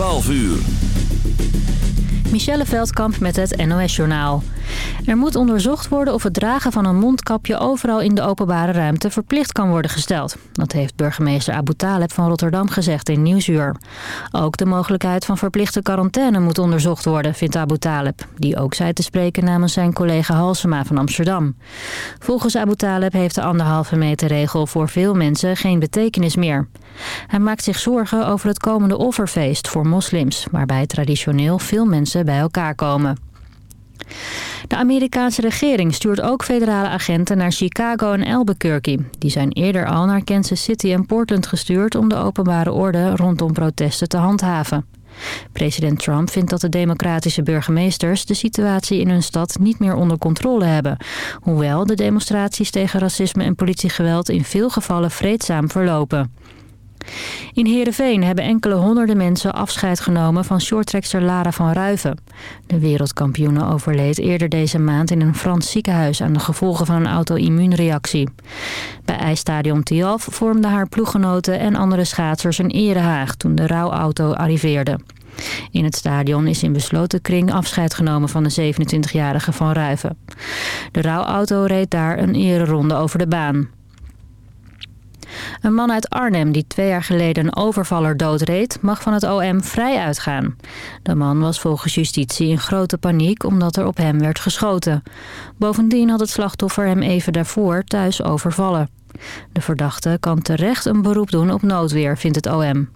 12 uur. Michelle Veldkamp met het NOS-journaal. Er moet onderzocht worden of het dragen van een mondkapje overal in de openbare ruimte verplicht kan worden gesteld. Dat heeft burgemeester Abu Taleb van Rotterdam gezegd in Nieuwsuur. Ook de mogelijkheid van verplichte quarantaine moet onderzocht worden, vindt Abu Taleb. Die ook zei te spreken namens zijn collega Halsema van Amsterdam. Volgens Abu Taleb heeft de anderhalve meter regel voor veel mensen geen betekenis meer. Hij maakt zich zorgen over het komende offerfeest voor moslims, waarbij traditioneel veel mensen bij elkaar komen. De Amerikaanse regering stuurt ook federale agenten naar Chicago en Albuquerque. Die zijn eerder al naar Kansas City en Portland gestuurd om de openbare orde rondom protesten te handhaven. President Trump vindt dat de democratische burgemeesters de situatie in hun stad niet meer onder controle hebben. Hoewel de demonstraties tegen racisme en politiegeweld in veel gevallen vreedzaam verlopen. In Heerenveen hebben enkele honderden mensen afscheid genomen van shorttrekster Lara van Ruiven. De wereldkampioene overleed eerder deze maand in een Frans ziekenhuis aan de gevolgen van een auto-immuunreactie. Bij ijsstadion Tialf vormden haar ploeggenoten en andere schaatsers een erehaag toen de rouwauto arriveerde. In het stadion is in besloten kring afscheid genomen van de 27-jarige Van Ruiven. De rouwauto reed daar een ereronde over de baan. Een man uit Arnhem die twee jaar geleden een overvaller doodreed... mag van het OM vrij uitgaan. De man was volgens justitie in grote paniek omdat er op hem werd geschoten. Bovendien had het slachtoffer hem even daarvoor thuis overvallen. De verdachte kan terecht een beroep doen op noodweer, vindt het OM.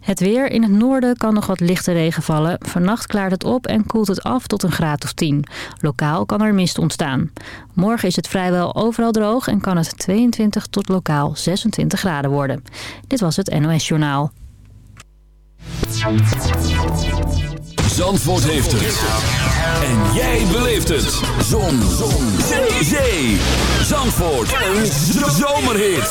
Het weer. In het noorden kan nog wat lichte regen vallen. Vannacht klaart het op en koelt het af tot een graad of 10. Lokaal kan er mist ontstaan. Morgen is het vrijwel overal droog en kan het 22 tot lokaal 26 graden worden. Dit was het NOS Journaal. Zandvoort heeft het. En jij beleeft het. Zon. Zon. Zee. Zandvoort. Een zomerhit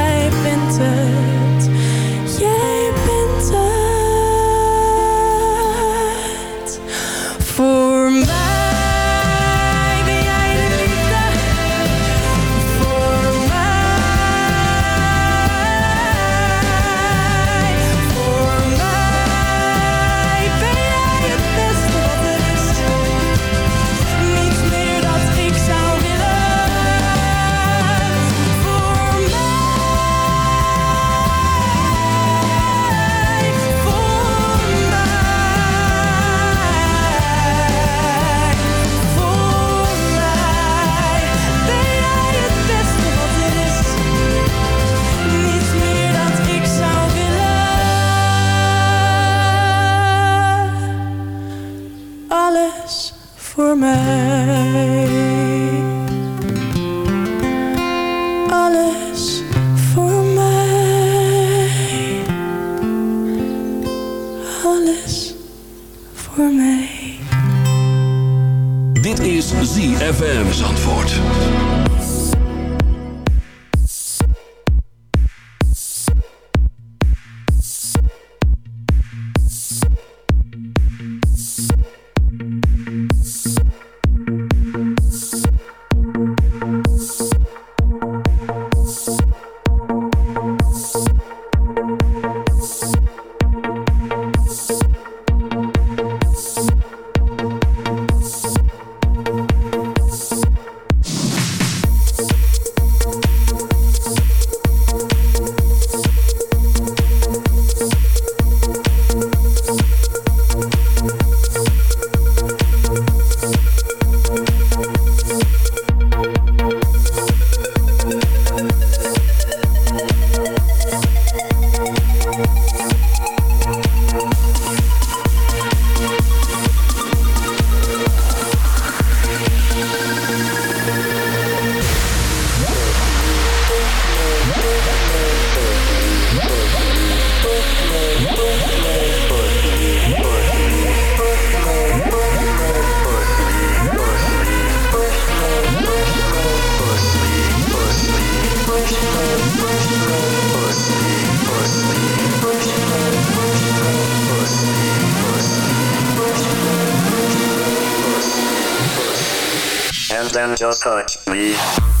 Touch me.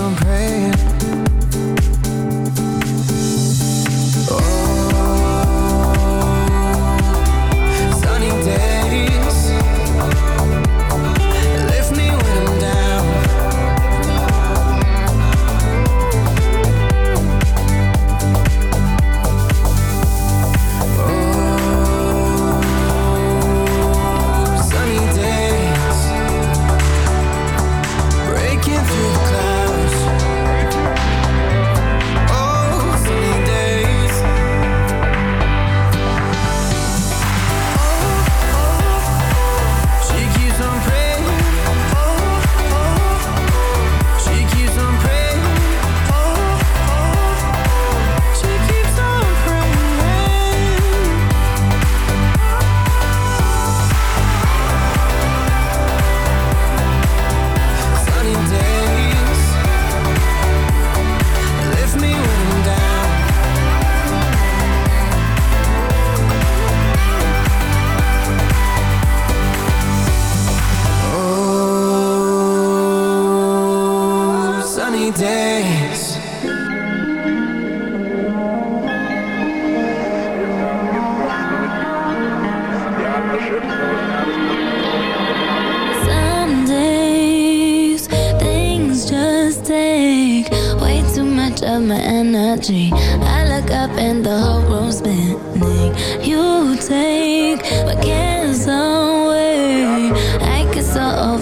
I'm praying days. Some days things just take way too much of my energy. I look up and the whole room's spinning. You take but can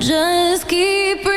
Just keep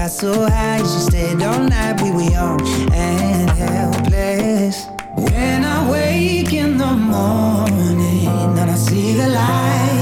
got so high, she stayed all night. We were young and helpless. When I wake in the morning and I see the light.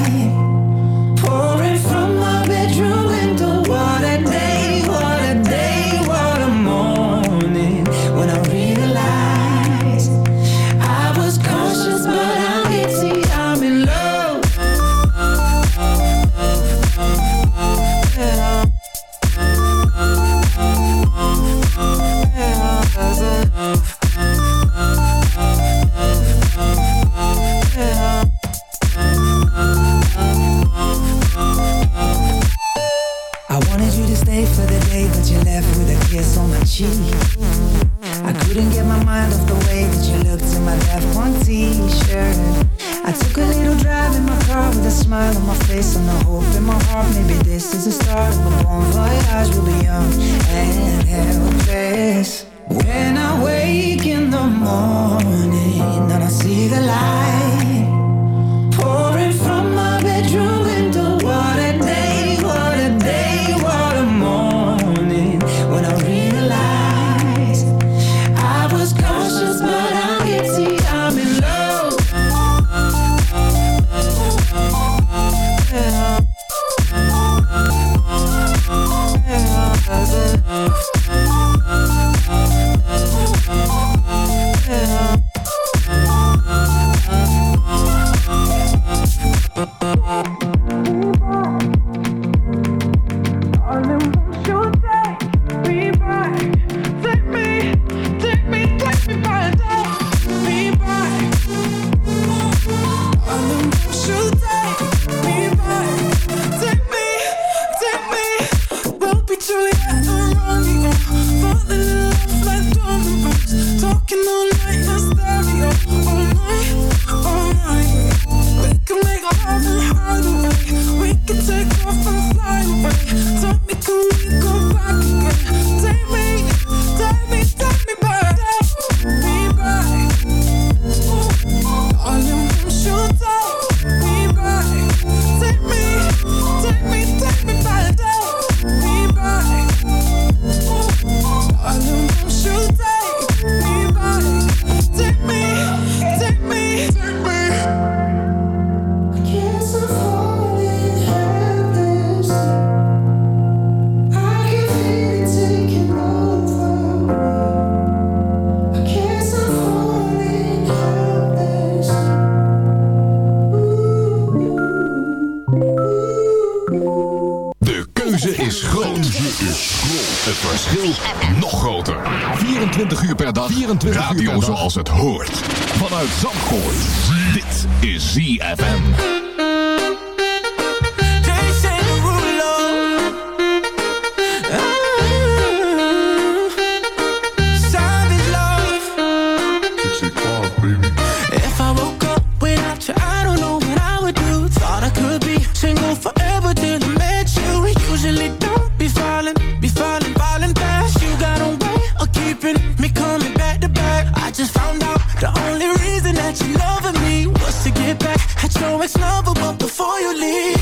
24 Radio uur Radio zoals het hoort. Vanuit Zandvoort. Dit is ZFM.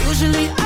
不是恋爱。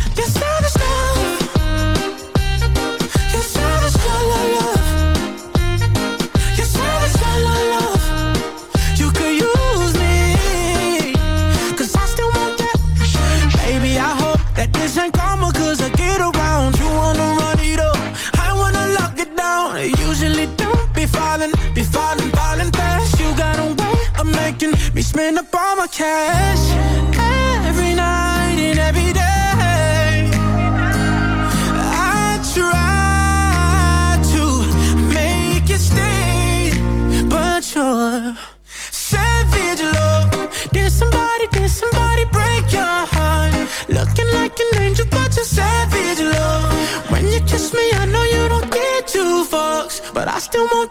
But I still want